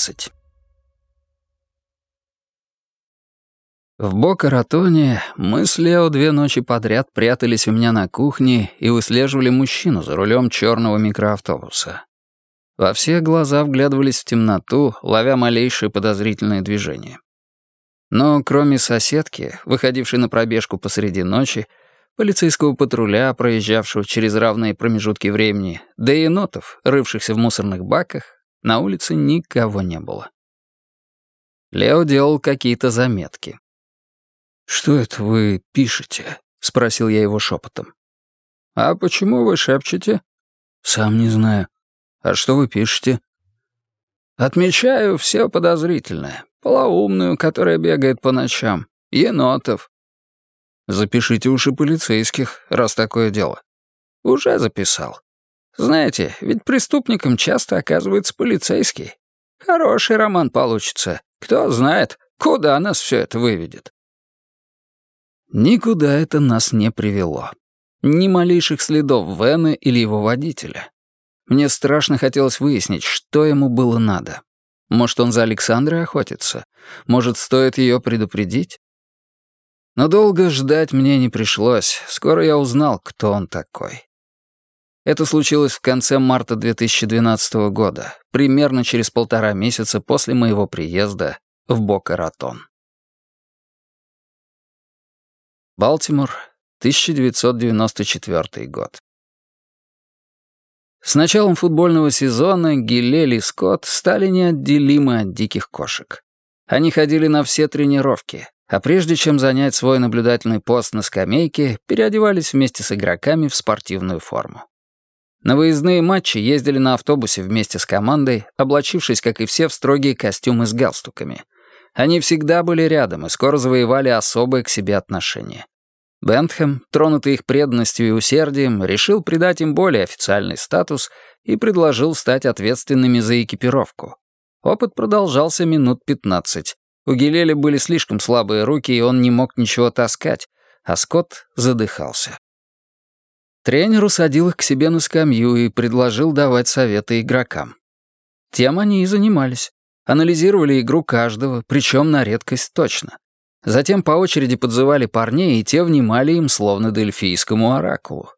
13. В Бока-Ратоне мы с Лео две ночи подряд прятались у меня на кухне и выслеживали мужчину за рулем черного микроавтобуса. Во все глаза вглядывались в темноту, ловя малейшие подозрительные движения. Но кроме соседки, выходившей на пробежку посреди ночи, полицейского патруля, проезжавшего через равные промежутки времени, да и енотов, рывшихся в мусорных баках, на улице никого не было. Лео делал какие-то заметки. «Что это вы пишете?» — спросил я его шепотом. «А почему вы шепчете?» «Сам не знаю. А что вы пишете?» «Отмечаю все подозрительное. Полоумную, которая бегает по ночам. Енотов». «Запишите уши полицейских, раз такое дело». «Уже записал. Знаете, ведь преступником часто оказывается полицейский. Хороший роман получится. Кто знает, куда нас все это выведет. Никуда это нас не привело. Ни малейших следов Вена или его водителя. Мне страшно хотелось выяснить, что ему было надо. Может, он за Александрой охотится? Может, стоит ее предупредить? Но долго ждать мне не пришлось. Скоро я узнал, кто он такой. Это случилось в конце марта 2012 года, примерно через полтора месяца после моего приезда в Бока-Ратон. Балтимор, 1994 год. С началом футбольного сезона Гилель и Скотт стали неотделимы от диких кошек. Они ходили на все тренировки, а прежде чем занять свой наблюдательный пост на скамейке, переодевались вместе с игроками в спортивную форму. На выездные матчи ездили на автобусе вместе с командой, облачившись, как и все, в строгие костюмы с галстуками. Они всегда были рядом и скоро завоевали особое к себе отношение. Бентхэм, тронутый их преданностью и усердием, решил придать им более официальный статус и предложил стать ответственными за экипировку. Опыт продолжался минут 15. У Гелеля были слишком слабые руки, и он не мог ничего таскать, а Скотт задыхался. Тренер усадил их к себе на скамью и предложил давать советы игрокам. Тем они и занимались. Анализировали игру каждого, причем на редкость точно. Затем по очереди подзывали парней, и те внимали им словно дельфийскому оракулу.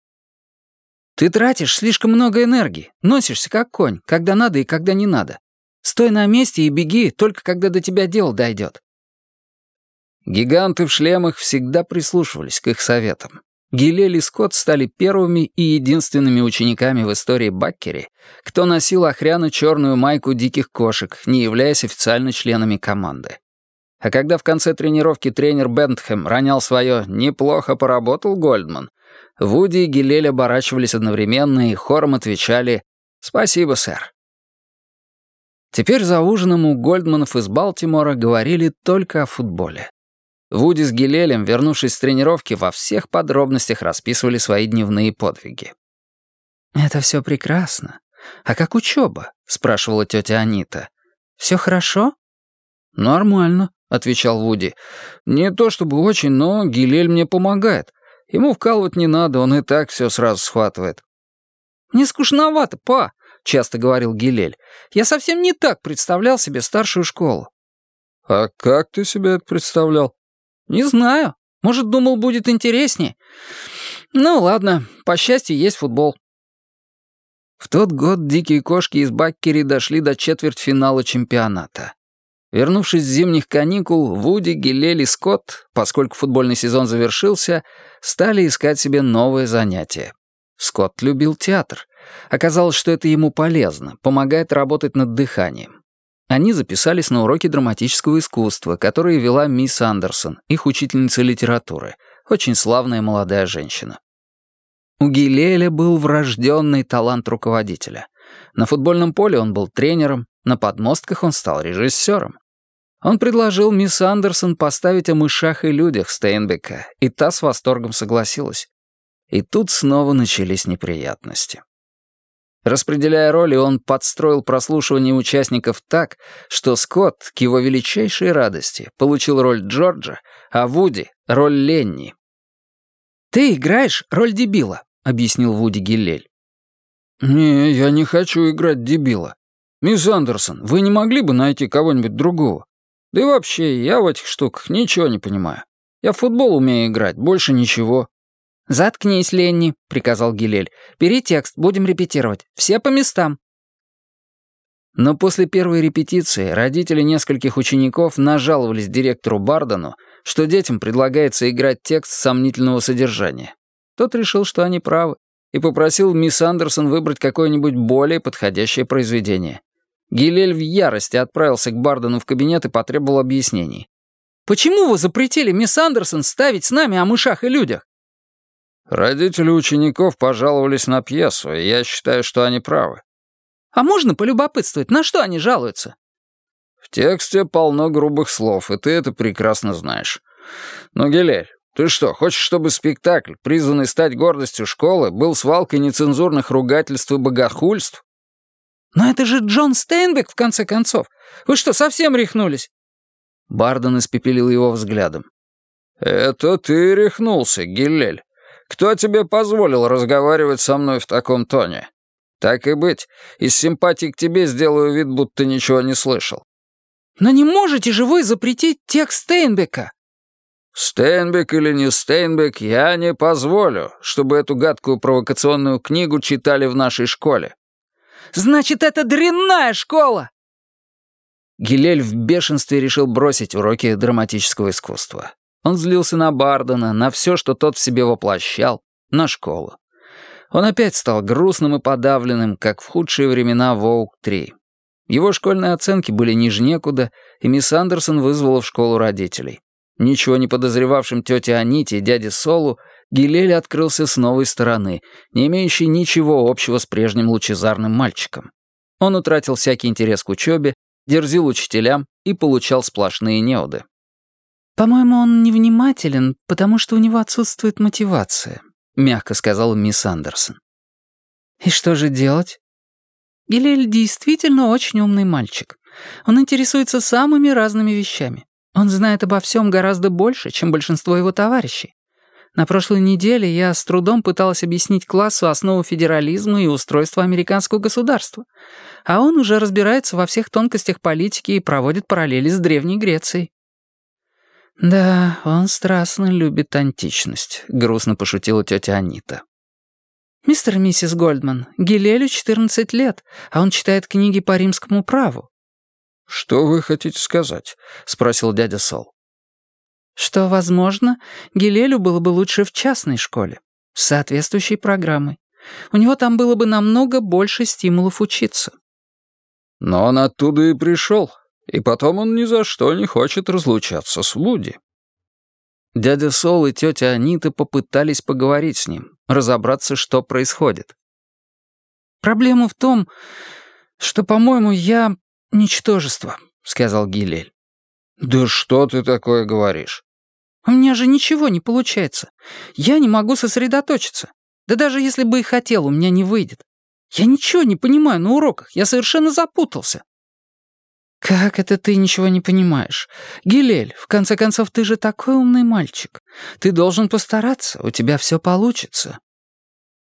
«Ты тратишь слишком много энергии, носишься как конь, когда надо и когда не надо. Стой на месте и беги, только когда до тебя дело дойдет». Гиганты в шлемах всегда прислушивались к их советам. Гилель и Скотт стали первыми и единственными учениками в истории Баккери, кто носил охряну черную майку диких кошек, не являясь официально членами команды. А когда в конце тренировки тренер Бентхэм ронял свое «неплохо поработал Гольдман», Вуди и Гилель оборачивались одновременно и хором отвечали «Спасибо, сэр». Теперь за ужином у Гольдманов из Балтимора говорили только о футболе. Вуди с Гилелем, вернувшись с тренировки, во всех подробностях расписывали свои дневные подвиги. «Это все прекрасно. А как учеба?» — спрашивала тетя Анита. «Все хорошо?» «Нормально», — отвечал Вуди. «Не то чтобы очень, но Гилель мне помогает. Ему вкалывать не надо, он и так все сразу схватывает». «Не скучновато, па», — часто говорил Гилель. «Я совсем не так представлял себе старшую школу». «А как ты себе это представлял?» «Не знаю. Может, думал, будет интереснее. Ну, ладно, по счастью, есть футбол». В тот год дикие кошки из Баккери дошли до четвертьфинала чемпионата. Вернувшись с зимних каникул, Вуди, Гилель и Скотт, поскольку футбольный сезон завершился, стали искать себе новое занятие. Скотт любил театр. Оказалось, что это ему полезно, помогает работать над дыханием. Они записались на уроки драматического искусства, которые вела мисс Андерсон, их учительница литературы, очень славная молодая женщина. У Гилеля был врожденный талант руководителя. На футбольном поле он был тренером, на подмостках он стал режиссером. Он предложил мисс Андерсон поставить о мышах и людях Стейнбека, и та с восторгом согласилась. И тут снова начались неприятности. Распределяя роли, он подстроил прослушивание участников так, что Скотт, к его величайшей радости, получил роль Джорджа, а Вуди — роль Ленни. «Ты играешь роль дебила», — объяснил Вуди Гиллель. «Не, я не хочу играть дебила. Мисс Андерсон, вы не могли бы найти кого-нибудь другого? Да и вообще, я в этих штуках ничего не понимаю. Я в футбол умею играть, больше ничего». «Заткнись, Ленни», — приказал Гилель. «Бери текст, будем репетировать. Все по местам». Но после первой репетиции родители нескольких учеников нажаловались директору Бардону, что детям предлагается играть текст сомнительного содержания. Тот решил, что они правы, и попросил мисс Андерсон выбрать какое-нибудь более подходящее произведение. Гилель в ярости отправился к Бардену в кабинет и потребовал объяснений. «Почему вы запретили мисс Андерсон ставить с нами о мышах и людях?» «Родители учеников пожаловались на пьесу, и я считаю, что они правы». «А можно полюбопытствовать, на что они жалуются?» «В тексте полно грубых слов, и ты это прекрасно знаешь. Но, Гилель, ты что, хочешь, чтобы спектакль, призванный стать гордостью школы, был свалкой нецензурных ругательств и богохульств?» «Но это же Джон Стейнбек, в конце концов. Вы что, совсем рехнулись?» Бардон испепелил его взглядом. «Это ты рехнулся, Гиллель. Кто тебе позволил разговаривать со мной в таком тоне? Так и быть, из симпатии к тебе сделаю вид, будто ничего не слышал». «Но не можете же вы запретить текст Стейнбека?» «Стейнбек или не Стейнбек, я не позволю, чтобы эту гадкую провокационную книгу читали в нашей школе. Значит, это дрянная школа!» Гилель в бешенстве решил бросить уроки драматического искусства. Он злился на Бардена, на все, что тот в себе воплощал, на школу. Он опять стал грустным и подавленным, как в худшие времена Воук-3. Его школьные оценки были ниже некуда, и мисс Андерсон вызвала в школу родителей. Ничего не подозревавшим тете Аните и дяде Солу, Гилель открылся с новой стороны, не имеющей ничего общего с прежним лучезарным мальчиком. Он утратил всякий интерес к учебе, дерзил учителям и получал сплошные неуды. «По-моему, он невнимателен, потому что у него отсутствует мотивация», — мягко сказала мисс Андерсон. «И что же делать?» Гилель действительно очень умный мальчик. Он интересуется самыми разными вещами. Он знает обо всем гораздо больше, чем большинство его товарищей. На прошлой неделе я с трудом пыталась объяснить классу основу федерализма и устройства американского государства. А он уже разбирается во всех тонкостях политики и проводит параллели с Древней Грецией. «Да, он страстно любит античность», — грустно пошутила тетя Анита. «Мистер и миссис Гольдман, Гилелю 14 лет, а он читает книги по римскому праву». «Что вы хотите сказать?» — спросил дядя Сол что, возможно, Гилелю было бы лучше в частной школе, с соответствующей программой. У него там было бы намного больше стимулов учиться. Но он оттуда и пришел, и потом он ни за что не хочет разлучаться с Вуди. Дядя Сол и тетя Анита попытались поговорить с ним, разобраться, что происходит. «Проблема в том, что, по-моему, я ничтожество», — сказал Гилель. «Да что ты такое говоришь?» «У меня же ничего не получается. Я не могу сосредоточиться. Да даже если бы и хотел, у меня не выйдет. Я ничего не понимаю на уроках, я совершенно запутался». «Как это ты ничего не понимаешь? Гилель, в конце концов, ты же такой умный мальчик. Ты должен постараться, у тебя все получится».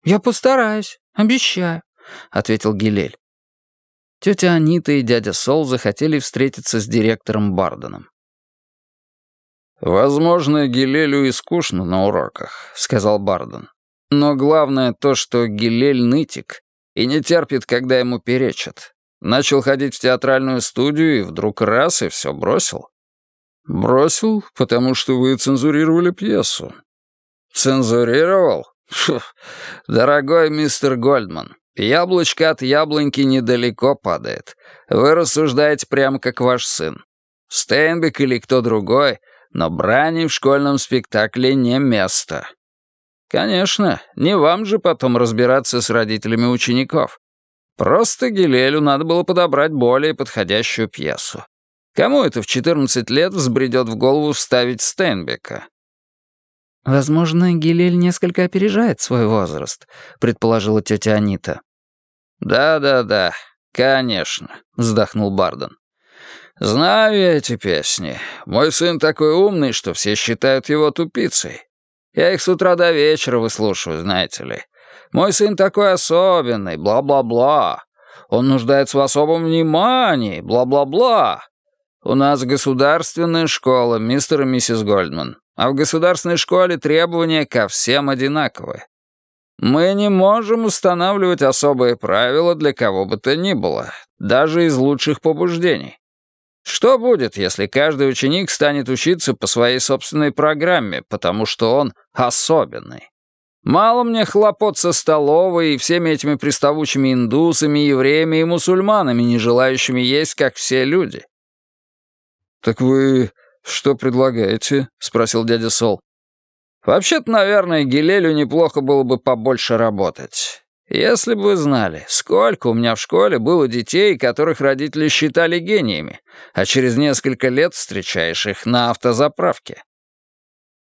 «Я постараюсь, обещаю», — ответил Гилель. Тетя Анита и дядя Сол захотели встретиться с директором Барденом. «Возможно, Гилелю и скучно на уроках», — сказал Барден. «Но главное то, что Гилель нытик и не терпит, когда ему перечат. Начал ходить в театральную студию и вдруг раз и все бросил». «Бросил, потому что вы цензурировали пьесу». «Цензурировал? Фу, дорогой мистер Гольдман, Яблочко от яблоньки недалеко падает. Вы рассуждаете прямо как ваш сын. Стейнбек или кто другой, но брани в школьном спектакле не место. Конечно, не вам же потом разбираться с родителями учеников. Просто Гилелю надо было подобрать более подходящую пьесу. Кому это в 14 лет взбредет в голову вставить Стейнбека? «Возможно, Гилель несколько опережает свой возраст», — предположила тетя Анита. «Да-да-да, конечно», — вздохнул Барден. «Знаю я эти песни. Мой сын такой умный, что все считают его тупицей. Я их с утра до вечера выслушиваю, знаете ли. Мой сын такой особенный, бла-бла-бла. Он нуждается в особом внимании, бла-бла-бла. У нас государственная школа, мистер и миссис Гольдман, а в государственной школе требования ко всем одинаковые. Мы не можем устанавливать особые правила для кого бы то ни было, даже из лучших побуждений. Что будет, если каждый ученик станет учиться по своей собственной программе, потому что он особенный? Мало мне хлопот со столовой и всеми этими приставучими индусами, евреями и мусульманами, не желающими есть, как все люди. «Так вы что предлагаете?» — спросил дядя Сол. «Вообще-то, наверное, Гилелю неплохо было бы побольше работать. Если бы вы знали, сколько у меня в школе было детей, которых родители считали гениями, а через несколько лет встречаешь их на автозаправке.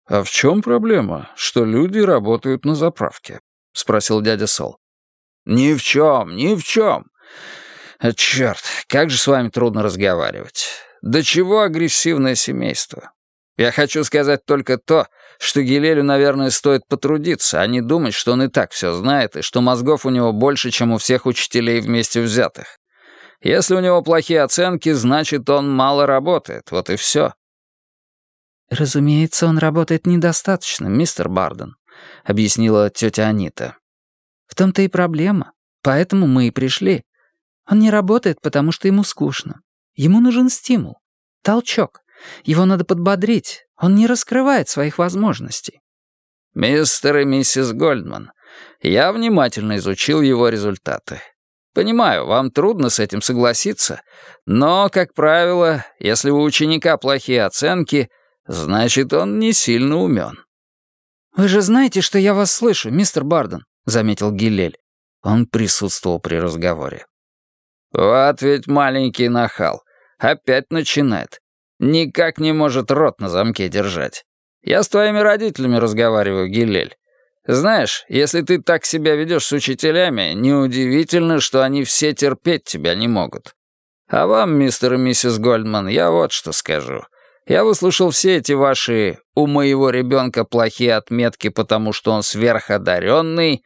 «А в чем проблема, что люди работают на заправке?» — спросил дядя Сол. «Ни в чем, ни в чем. А, черт, как же с вами трудно разговаривать. До чего агрессивное семейство? Я хочу сказать только то, что Гилелю, наверное, стоит потрудиться, а не думать, что он и так все знает, и что мозгов у него больше, чем у всех учителей вместе взятых. Если у него плохие оценки, значит, он мало работает, вот и все. «Разумеется, он работает недостаточно, мистер Барден», — объяснила тетя Анита. «В том-то и проблема. Поэтому мы и пришли. Он не работает, потому что ему скучно. Ему нужен стимул, толчок. Его надо подбодрить. Он не раскрывает своих возможностей». «Мистер и миссис Гольдман, я внимательно изучил его результаты. Понимаю, вам трудно с этим согласиться, но, как правило, если у ученика плохие оценки — Значит, он не сильно умен. «Вы же знаете, что я вас слышу, мистер Барден», — заметил Гилель. Он присутствовал при разговоре. «Вот ведь маленький нахал. Опять начинает. Никак не может рот на замке держать. Я с твоими родителями разговариваю, Гилель. Знаешь, если ты так себя ведешь с учителями, неудивительно, что они все терпеть тебя не могут. А вам, мистер и миссис Гольдман, я вот что скажу. Я выслушал все эти ваши «у моего ребенка плохие отметки, потому что он сверходаренный»,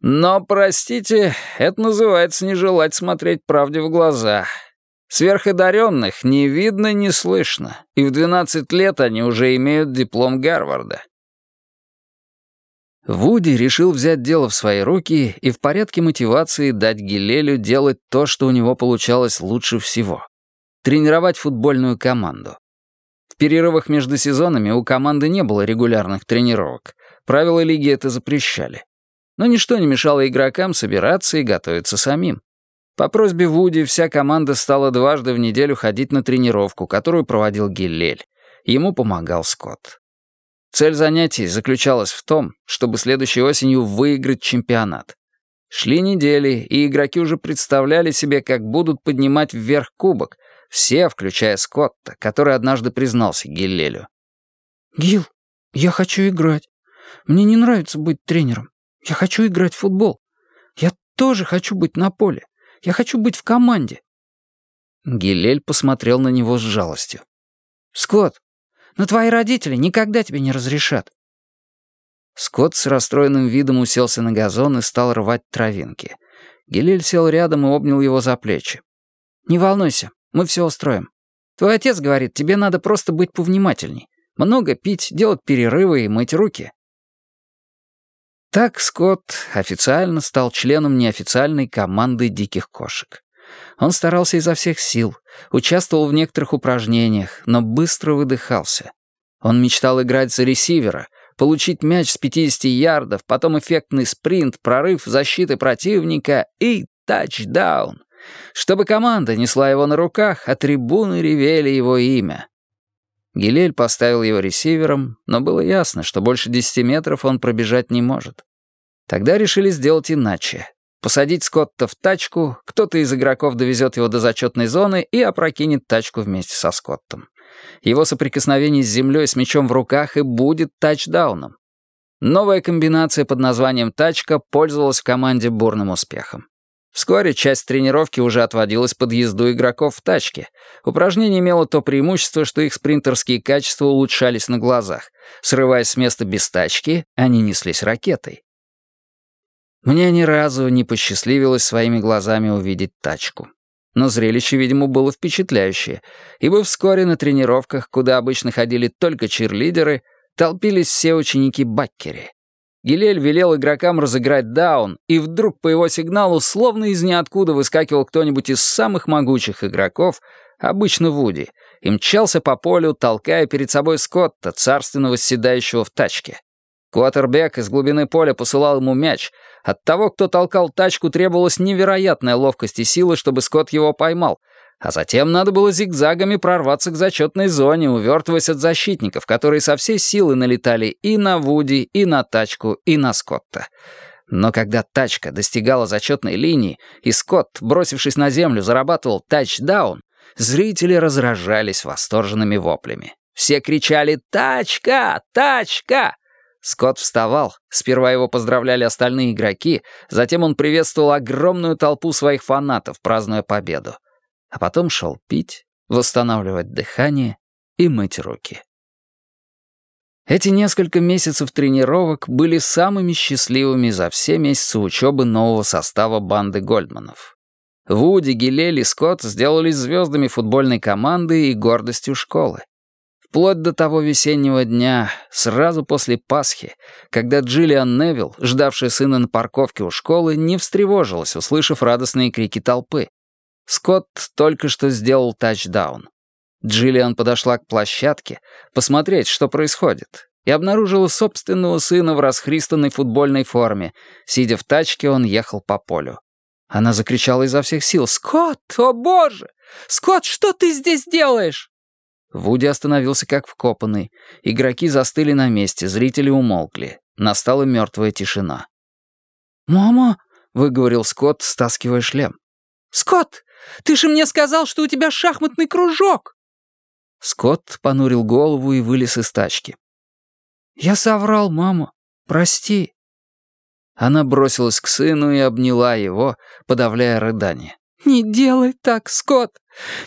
но, простите, это называется не желать смотреть правде в глаза. Сверходаренных не видно, не слышно, и в 12 лет они уже имеют диплом Гарварда. Вуди решил взять дело в свои руки и в порядке мотивации дать Гилелю делать то, что у него получалось лучше всего — тренировать футбольную команду. В перерывах между сезонами у команды не было регулярных тренировок. Правила лиги это запрещали. Но ничто не мешало игрокам собираться и готовиться самим. По просьбе Вуди вся команда стала дважды в неделю ходить на тренировку, которую проводил Гиллель. Ему помогал Скотт. Цель занятий заключалась в том, чтобы следующей осенью выиграть чемпионат. Шли недели, и игроки уже представляли себе, как будут поднимать вверх кубок, все, включая Скотта, который однажды признался Гиллелю. «Гил, я хочу играть. Мне не нравится быть тренером. Я хочу играть в футбол. Я тоже хочу быть на поле. Я хочу быть в команде». Гилель посмотрел на него с жалостью. «Скотт, но твои родители никогда тебе не разрешат». Скотт с расстроенным видом уселся на газон и стал рвать травинки. Гилель сел рядом и обнял его за плечи. «Не волнуйся, мы все устроим. Твой отец говорит, тебе надо просто быть повнимательней. Много пить, делать перерывы и мыть руки». Так Скотт официально стал членом неофициальной команды диких кошек. Он старался изо всех сил, участвовал в некоторых упражнениях, но быстро выдыхался. Он мечтал играть за ресивера, получить мяч с 50 ярдов, потом эффектный спринт, прорыв защиты противника и тачдаун чтобы команда несла его на руках, а трибуны ревели его имя. Гилель поставил его ресивером, но было ясно, что больше десяти метров он пробежать не может. Тогда решили сделать иначе. посадить Скотта в тачку, кто-то из игроков довезет его до зачетной зоны и опрокинет тачку вместе со Скоттом. Его соприкосновение с землей с мячом в руках и будет тачдауном. Новая комбинация под названием «тачка» пользовалась в команде бурным успехом. Вскоре часть тренировки уже отводилась под езду игроков в тачке. Упражнение имело то преимущество, что их спринтерские качества улучшались на глазах. Срываясь с места без тачки, они неслись ракетой. Мне ни разу не посчастливилось своими глазами увидеть тачку. Но зрелище, видимо, было впечатляющее, ибо вскоре на тренировках, куда обычно ходили только чирлидеры, толпились все ученики Баккери. Гилель велел игрокам разыграть даун, и вдруг по его сигналу словно из ниоткуда выскакивал кто-нибудь из самых могучих игроков, обычно Вуди, и мчался по полю, толкая перед собой Скотта, царственно восседающего в тачке. Квотербек из глубины поля посылал ему мяч. От того, кто толкал тачку, требовалась невероятная ловкость и сила, чтобы Скотт его поймал — а затем надо было зигзагами прорваться к зачетной зоне, увертываясь от защитников, которые со всей силы налетали и на Вуди, и на тачку, и на Скотта. Но когда тачка достигала зачетной линии, и Скотт, бросившись на землю, зарабатывал тачдаун, зрители разражались восторженными воплями. Все кричали «Тачка! Тачка!» Скотт вставал, сперва его поздравляли остальные игроки, затем он приветствовал огромную толпу своих фанатов, празднуя победу а потом шел пить, восстанавливать дыхание и мыть руки. Эти несколько месяцев тренировок были самыми счастливыми за все месяцы учебы нового состава банды Гольдманов. Вуди, Гилель и Скотт сделались звездами футбольной команды и гордостью школы. Вплоть до того весеннего дня, сразу после Пасхи, когда Джиллиан Невилл, ждавшая сына на парковке у школы, не встревожилась, услышав радостные крики толпы. Скотт только что сделал тачдаун. Джиллиан подошла к площадке посмотреть, что происходит, и обнаружила собственного сына в расхристанной футбольной форме. Сидя в тачке, он ехал по полю. Она закричала изо всех сил «Скотт, о боже! Скотт, что ты здесь делаешь?» Вуди остановился как вкопанный. Игроки застыли на месте, зрители умолкли. Настала мертвая тишина. «Мама!» — выговорил Скотт, стаскивая шлем. «Скотт, ты же мне сказал, что у тебя шахматный кружок!» Скотт понурил голову и вылез из тачки. «Я соврал, мама. Прости». Она бросилась к сыну и обняла его, подавляя рыдание. «Не делай так, Скотт!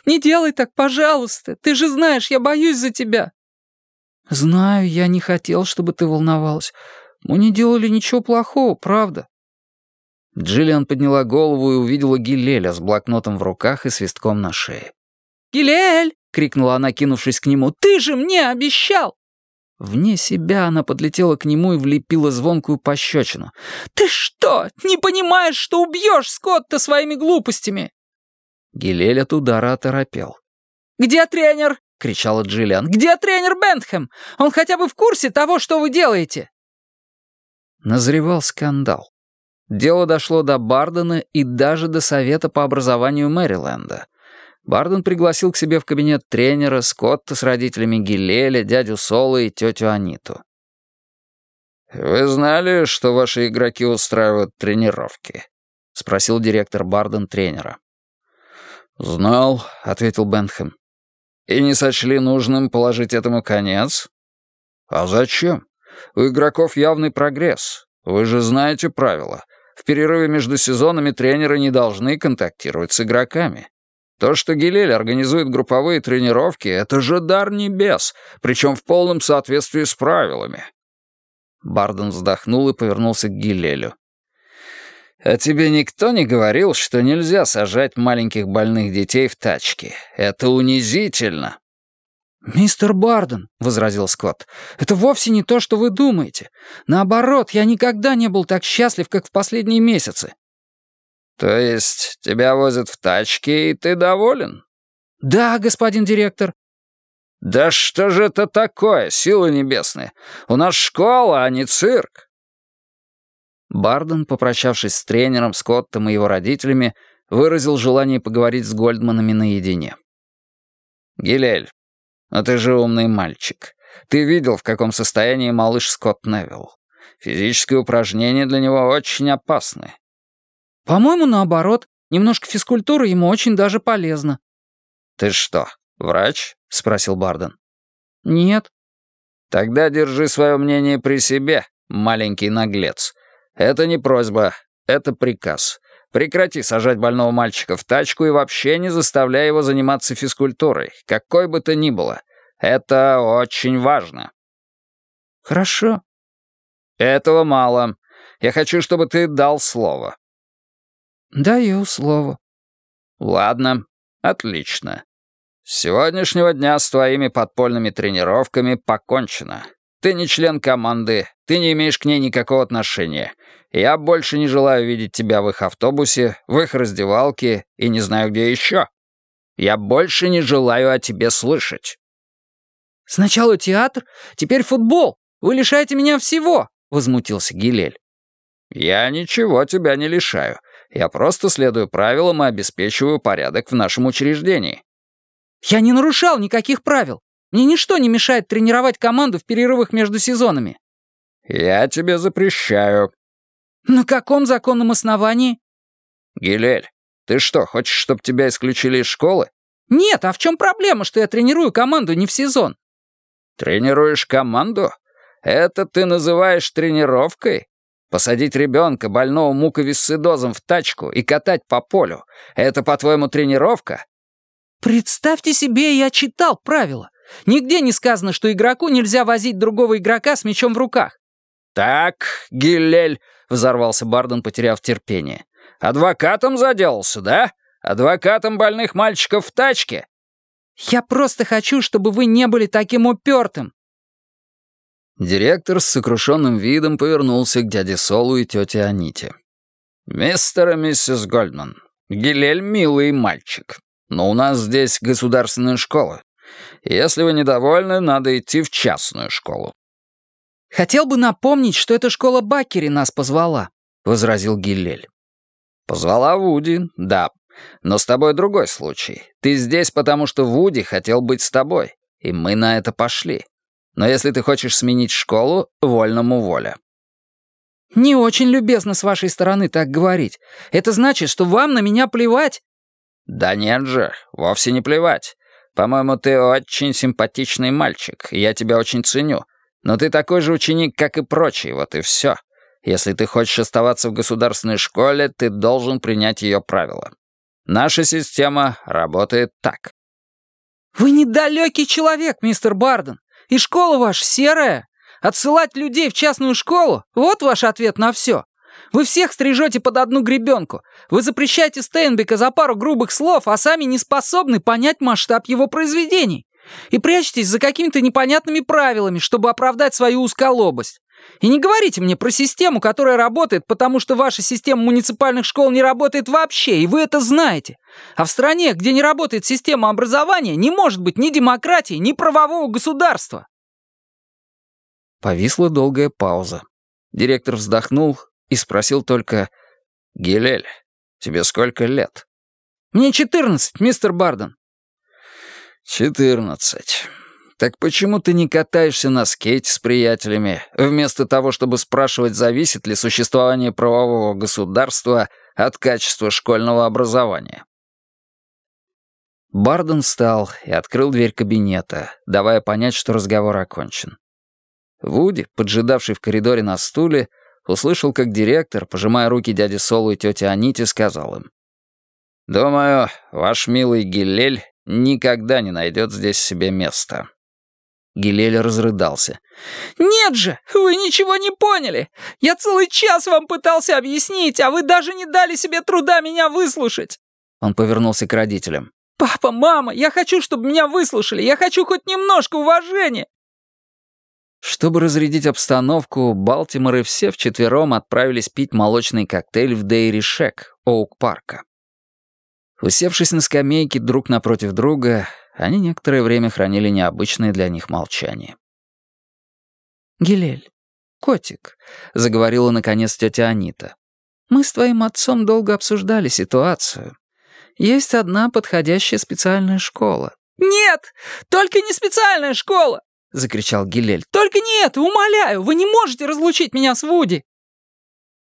Не делай так, пожалуйста! Ты же знаешь, я боюсь за тебя!» «Знаю, я не хотел, чтобы ты волновалась. Мы не делали ничего плохого, правда?» Джиллиан подняла голову и увидела Гилеля с блокнотом в руках и свистком на шее. «Гилель!» — крикнула она, кинувшись к нему. «Ты же мне обещал!» Вне себя она подлетела к нему и влепила звонкую пощечину. «Ты что, не понимаешь, что убьешь Скотта своими глупостями?» Гилель от удара оторопел. «Где тренер?» — кричала Джиллиан. «Где тренер Бентхэм? Он хотя бы в курсе того, что вы делаете?» Назревал скандал. Дело дошло до Бардена и даже до Совета по образованию Мэриленда. Барден пригласил к себе в кабинет тренера, Скотта с родителями Гилеля, дядю Соло и тетю Аниту. «Вы знали, что ваши игроки устраивают тренировки?» — спросил директор Барден тренера. «Знал», — ответил Бентхэм. «И не сочли нужным положить этому конец?» «А зачем? У игроков явный прогресс. Вы же знаете правила. В перерыве между сезонами тренеры не должны контактировать с игроками. То, что Гилель организует групповые тренировки, это же дар небес, причем в полном соответствии с правилами. Барден вздохнул и повернулся к Гилелю. «А тебе никто не говорил, что нельзя сажать маленьких больных детей в тачки? Это унизительно!» «Мистер Барден», — возразил Скотт, — «это вовсе не то, что вы думаете. Наоборот, я никогда не был так счастлив, как в последние месяцы». «То есть тебя возят в тачке, и ты доволен?» «Да, господин директор». «Да что же это такое, силы небесные? У нас школа, а не цирк». Барден, попрощавшись с тренером, Скоттом и его родителями, выразил желание поговорить с Гольдманами наедине. «Гилель, но ты же умный мальчик. Ты видел, в каком состоянии малыш Скотт Невилл. Физические упражнения для него очень опасны. «По-моему, наоборот. Немножко физкультуры ему очень даже полезно». «Ты что, врач?» — спросил Барден. «Нет». «Тогда держи свое мнение при себе, маленький наглец. Это не просьба, это приказ. Прекрати сажать больного мальчика в тачку и вообще не заставляй его заниматься физкультурой, какой бы то ни было. Это очень важно». «Хорошо». «Этого мало. Я хочу, чтобы ты дал слово». «Даю слово». «Ладно, отлично. С сегодняшнего дня с твоими подпольными тренировками покончено. Ты не член команды, ты не имеешь к ней никакого отношения. Я больше не желаю видеть тебя в их автобусе, в их раздевалке и не знаю где еще. Я больше не желаю о тебе слышать». «Сначала театр, теперь футбол. Вы лишаете меня всего», — возмутился Гилель. «Я ничего тебя не лишаю. Я просто следую правилам и обеспечиваю порядок в нашем учреждении». «Я не нарушал никаких правил. Мне ничто не мешает тренировать команду в перерывах между сезонами». «Я тебе запрещаю». «На каком законном основании?» «Гилель, ты что, хочешь, чтобы тебя исключили из школы?» «Нет, а в чем проблема, что я тренирую команду не в сезон?» «Тренируешь команду? Это ты называешь тренировкой? Посадить ребенка, больного муковисцидозом, в тачку и катать по полю — это, по-твоему, тренировка?» «Представьте себе, я читал правила. Нигде не сказано, что игроку нельзя возить другого игрока с мячом в руках». «Так, Гиллель», — взорвался Барден, потеряв терпение. «Адвокатом заделался, да? Адвокатом больных мальчиков в тачке?» «Я просто хочу, чтобы вы не были таким упертым». Директор с сокрушенным видом повернулся к дяде Солу и тете Аните. «Мистер и миссис Гольдман, Гилель милый мальчик, но у нас здесь государственная школа. Если вы недовольны, надо идти в частную школу». «Хотел бы напомнить, что эта школа Баккери нас позвала», — возразил Гиллель. «Позвала Вуди, да. Но с тобой другой случай. Ты здесь, потому что Вуди хотел быть с тобой, и мы на это пошли. Но если ты хочешь сменить школу, вольному воля». «Не очень любезно с вашей стороны так говорить. Это значит, что вам на меня плевать?» «Да нет же, вовсе не плевать. По-моему, ты очень симпатичный мальчик, и я тебя очень ценю. Но ты такой же ученик, как и прочие, вот и все. Если ты хочешь оставаться в государственной школе, ты должен принять ее правила. Наша система работает так». «Вы недалекий человек, мистер Барден, и школа ваша серая. Отсылать людей в частную школу — вот ваш ответ на все. Вы всех стрижете под одну гребенку. Вы запрещаете Стейнбека за пару грубых слов, а сами не способны понять масштаб его произведений. И прячетесь за какими-то непонятными правилами, чтобы оправдать свою узколобость. И не говорите мне про систему, которая работает, потому что ваша система муниципальных школ не работает вообще, и вы это знаете. А в стране, где не работает система образования, не может быть ни демократии, ни правового государства. Повисла долгая пауза. Директор вздохнул и спросил только «Гилель, тебе сколько лет?» «Мне четырнадцать, мистер Барден». «Четырнадцать. Так почему ты не катаешься на скейте с приятелями, вместо того, чтобы спрашивать, зависит ли существование правового государства от качества школьного образования?» Барден встал и открыл дверь кабинета, давая понять, что разговор окончен. Вуди, поджидавший в коридоре на стуле, услышал, как директор, пожимая руки дяди Солу и тете Аните, сказал им. «Думаю, ваш милый Гилель никогда не найдет здесь себе места». Гилель разрыдался. «Нет же, вы ничего не поняли! Я целый час вам пытался объяснить, а вы даже не дали себе труда меня выслушать!» Он повернулся к родителям. «Папа, мама, я хочу, чтобы меня выслушали! Я хочу хоть немножко уважения!» Чтобы разрядить обстановку, Балтимор и все вчетвером отправились пить молочный коктейль в Дейри Шек, Оук-парка. Усевшись на скамейке друг напротив друга, они некоторое время хранили необычное для них молчание. «Гилель, котик», — заговорила наконец тетя Анита, — «мы с твоим отцом долго обсуждали ситуацию. Есть одна подходящая специальная школа». «Нет, только не специальная школа!» — закричал Гилель. «Только не это, умоляю, вы не можете разлучить меня с Вуди!»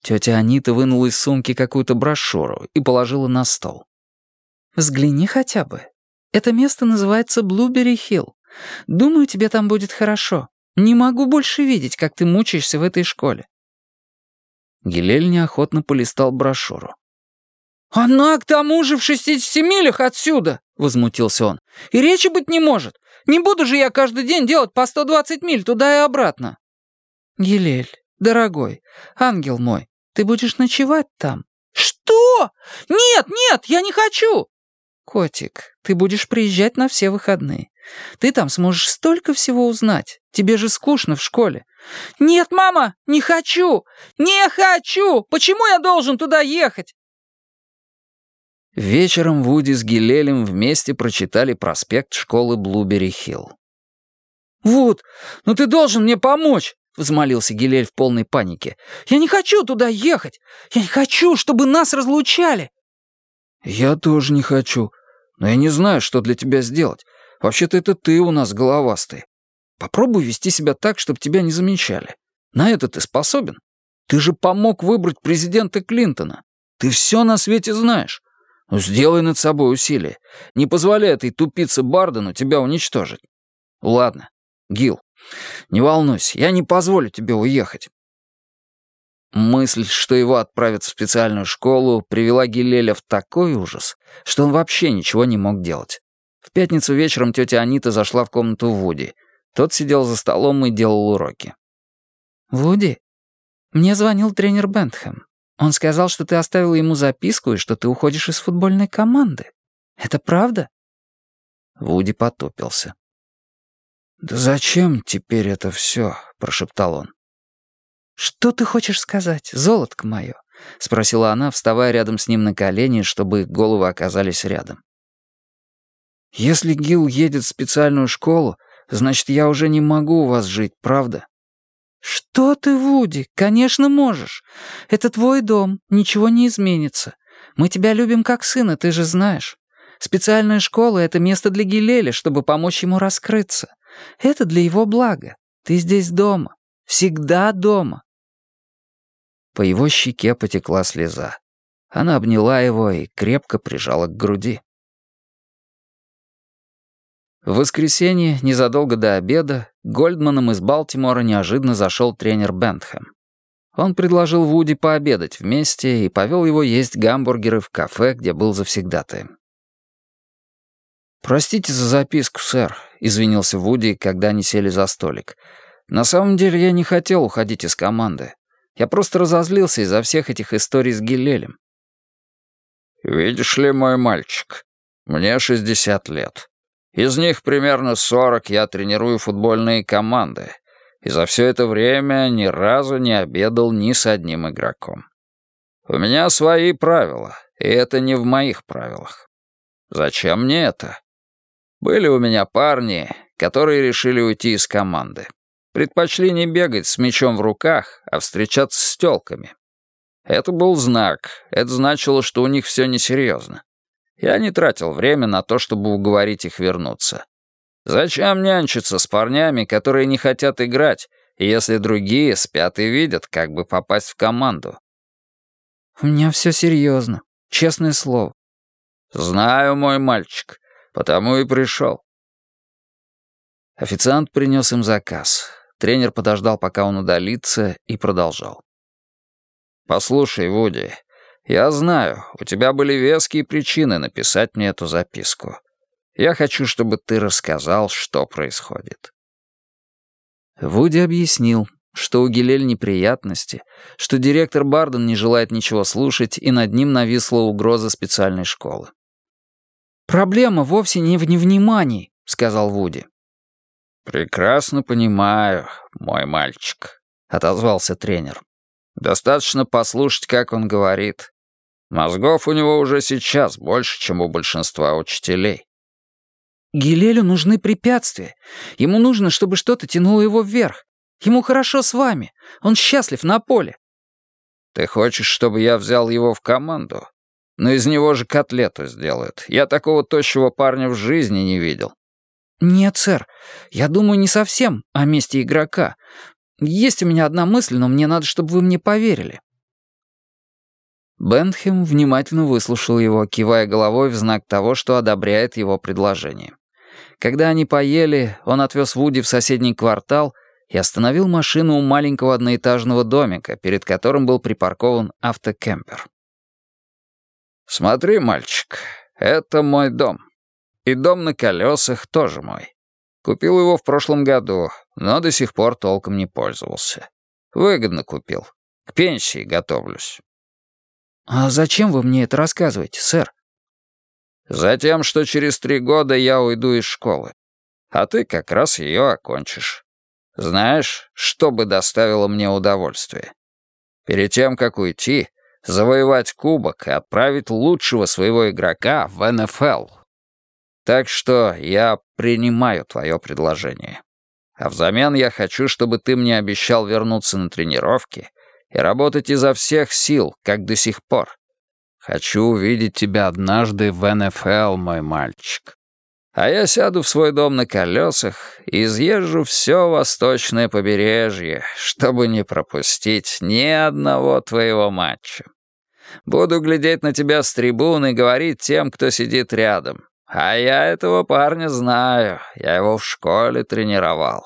Тетя Анита вынула из сумки какую-то брошюру и положила на стол. «Взгляни хотя бы. Это место называется Блубери-Хилл. Думаю, тебе там будет хорошо. Не могу больше видеть, как ты мучаешься в этой школе». Гилель неохотно полистал брошюру. «Она к тому же в шестидесяти милях отсюда!» — возмутился он. «И речи быть не может. Не буду же я каждый день делать по сто двадцать миль туда и обратно». «Гилель, дорогой, ангел мой, ты будешь ночевать там?» «Что? Нет, нет, я не хочу!» «Котик, ты будешь приезжать на все выходные. Ты там сможешь столько всего узнать. Тебе же скучно в школе». «Нет, мама, не хочу! Не хочу! Почему я должен туда ехать?» Вечером Вуди с Гилелем вместе прочитали проспект школы Блубери-Хилл. «Вуд, ну ты должен мне помочь!» — взмолился Гилель в полной панике. «Я не хочу туда ехать! Я не хочу, чтобы нас разлучали!» «Я тоже не хочу, но я не знаю, что для тебя сделать. Вообще-то это ты у нас головастый. Попробуй вести себя так, чтобы тебя не замечали. На это ты способен? Ты же помог выбрать президента Клинтона. Ты все на свете знаешь. Ну, сделай над собой усилие. Не позволяй этой тупице Бардену тебя уничтожить. Ладно, Гил, не волнуйся, я не позволю тебе уехать». Мысль, что его отправят в специальную школу, привела Гилеля в такой ужас, что он вообще ничего не мог делать. В пятницу вечером тетя Анита зашла в комнату Вуди. Тот сидел за столом и делал уроки. «Вуди, мне звонил тренер Бентхэм. Он сказал, что ты оставила ему записку и что ты уходишь из футбольной команды. Это правда?» Вуди потупился. «Да зачем теперь это все?» — прошептал он. «Что ты хочешь сказать, золотко мое?» — спросила она, вставая рядом с ним на колени, чтобы головы оказались рядом. «Если Гил едет в специальную школу, значит, я уже не могу у вас жить, правда?» «Что ты, Вуди? Конечно, можешь. Это твой дом, ничего не изменится. Мы тебя любим как сына, ты же знаешь. Специальная школа — это место для Гилеля, чтобы помочь ему раскрыться. Это для его блага. Ты здесь дома. Всегда дома». По его щеке потекла слеза. Она обняла его и крепко прижала к груди. В воскресенье, незадолго до обеда, Гольдманом из Балтимора неожиданно зашел тренер Бентхэм. Он предложил Вуди пообедать вместе и повел его есть гамбургеры в кафе, где был завсегдатаем. «Простите за записку, сэр», — извинился Вуди, когда они сели за столик. «На самом деле я не хотел уходить из команды. Я просто разозлился из-за всех этих историй с Гилелем». «Видишь ли, мой мальчик, мне 60 лет. Из них примерно 40 я тренирую футбольные команды, и за все это время ни разу не обедал ни с одним игроком. У меня свои правила, и это не в моих правилах. Зачем мне это? Были у меня парни, которые решили уйти из команды. Предпочли не бегать с мячом в руках, а встречаться с тёлками. Это был знак, это значило, что у них все несерьезно. Я не тратил время на то, чтобы уговорить их вернуться. Зачем нянчиться с парнями, которые не хотят играть, если другие спят и видят, как бы попасть в команду? У меня все серьезно, честное слово. Знаю, мой мальчик, потому и пришел. Официант принес им заказ. Тренер подождал, пока он удалится, и продолжал. «Послушай, Вуди, я знаю, у тебя были веские причины написать мне эту записку. Я хочу, чтобы ты рассказал, что происходит». Вуди объяснил, что у Гилель неприятности, что директор Барден не желает ничего слушать, и над ним нависла угроза специальной школы. «Проблема вовсе не в невнимании», — сказал Вуди. «Прекрасно понимаю, мой мальчик», — отозвался тренер. «Достаточно послушать, как он говорит. Мозгов у него уже сейчас больше, чем у большинства учителей». «Гилелю нужны препятствия. Ему нужно, чтобы что-то тянуло его вверх. Ему хорошо с вами. Он счастлив на поле». «Ты хочешь, чтобы я взял его в команду? Но из него же котлету сделают. Я такого тощего парня в жизни не видел». «Нет, сэр, я думаю не совсем о месте игрока. Есть у меня одна мысль, но мне надо, чтобы вы мне поверили». Бентхем внимательно выслушал его, кивая головой в знак того, что одобряет его предложение. Когда они поели, он отвез Вуди в соседний квартал и остановил машину у маленького одноэтажного домика, перед которым был припаркован автокемпер. «Смотри, мальчик, это мой дом. И дом на колесах тоже мой. Купил его в прошлом году, но до сих пор толком не пользовался. Выгодно купил. К пенсии готовлюсь». «А зачем вы мне это рассказываете, сэр?» «Затем, что через три года я уйду из школы, а ты как раз ее окончишь. Знаешь, что бы доставило мне удовольствие? Перед тем, как уйти, завоевать кубок и отправить лучшего своего игрока в НФЛ. Так что я принимаю твое предложение. А взамен я хочу, чтобы ты мне обещал вернуться на тренировки и работать изо всех сил, как до сих пор. Хочу увидеть тебя однажды в НФЛ, мой мальчик. А я сяду в свой дом на колесах и изъезжу все восточное побережье, чтобы не пропустить ни одного твоего матча. Буду глядеть на тебя с трибуны и говорить тем, кто сидит рядом. А я этого парня знаю, я его в школе тренировал.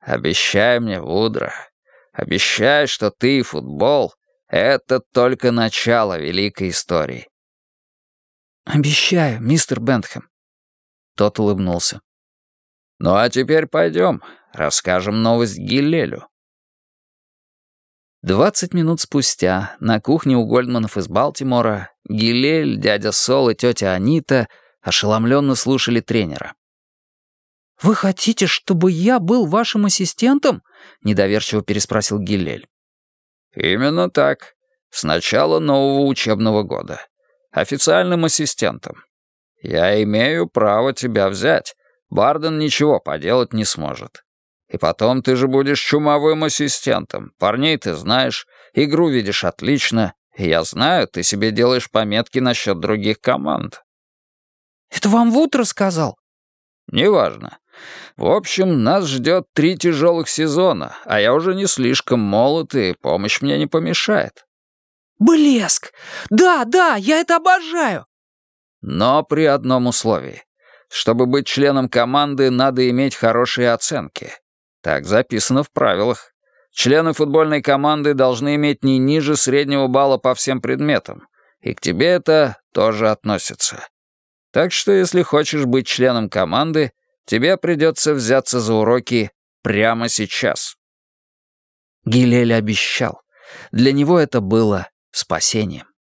Обещай мне, Вудро, обещай, что ты и футбол — это только начало великой истории. «Обещаю, мистер Бентхэм». Тот улыбнулся. «Ну а теперь пойдем, расскажем новость Гиллелю». Двадцать минут спустя на кухне у Гольдманов из Балтимора Гилель, дядя Сол и тетя Анита ошеломленно слушали тренера. «Вы хотите, чтобы я был вашим ассистентом?» — недоверчиво переспросил Гилель. «Именно так. С начала нового учебного года. Официальным ассистентом. Я имею право тебя взять. Барден ничего поделать не сможет. И потом ты же будешь чумовым ассистентом. Парней ты знаешь, игру видишь отлично. Я знаю, ты себе делаешь пометки насчет других команд». «Это вам Вуд рассказал?» «Неважно. В общем, нас ждет три тяжелых сезона, а я уже не слишком молод, и помощь мне не помешает». «Блеск! Да, да, я это обожаю!» «Но при одном условии. Чтобы быть членом команды, надо иметь хорошие оценки. Так записано в правилах. Члены футбольной команды должны иметь не ниже среднего балла по всем предметам. И к тебе это тоже относится. Так что если хочешь быть членом команды, тебе придется взяться за уроки прямо сейчас. Гилель обещал. Для него это было спасением.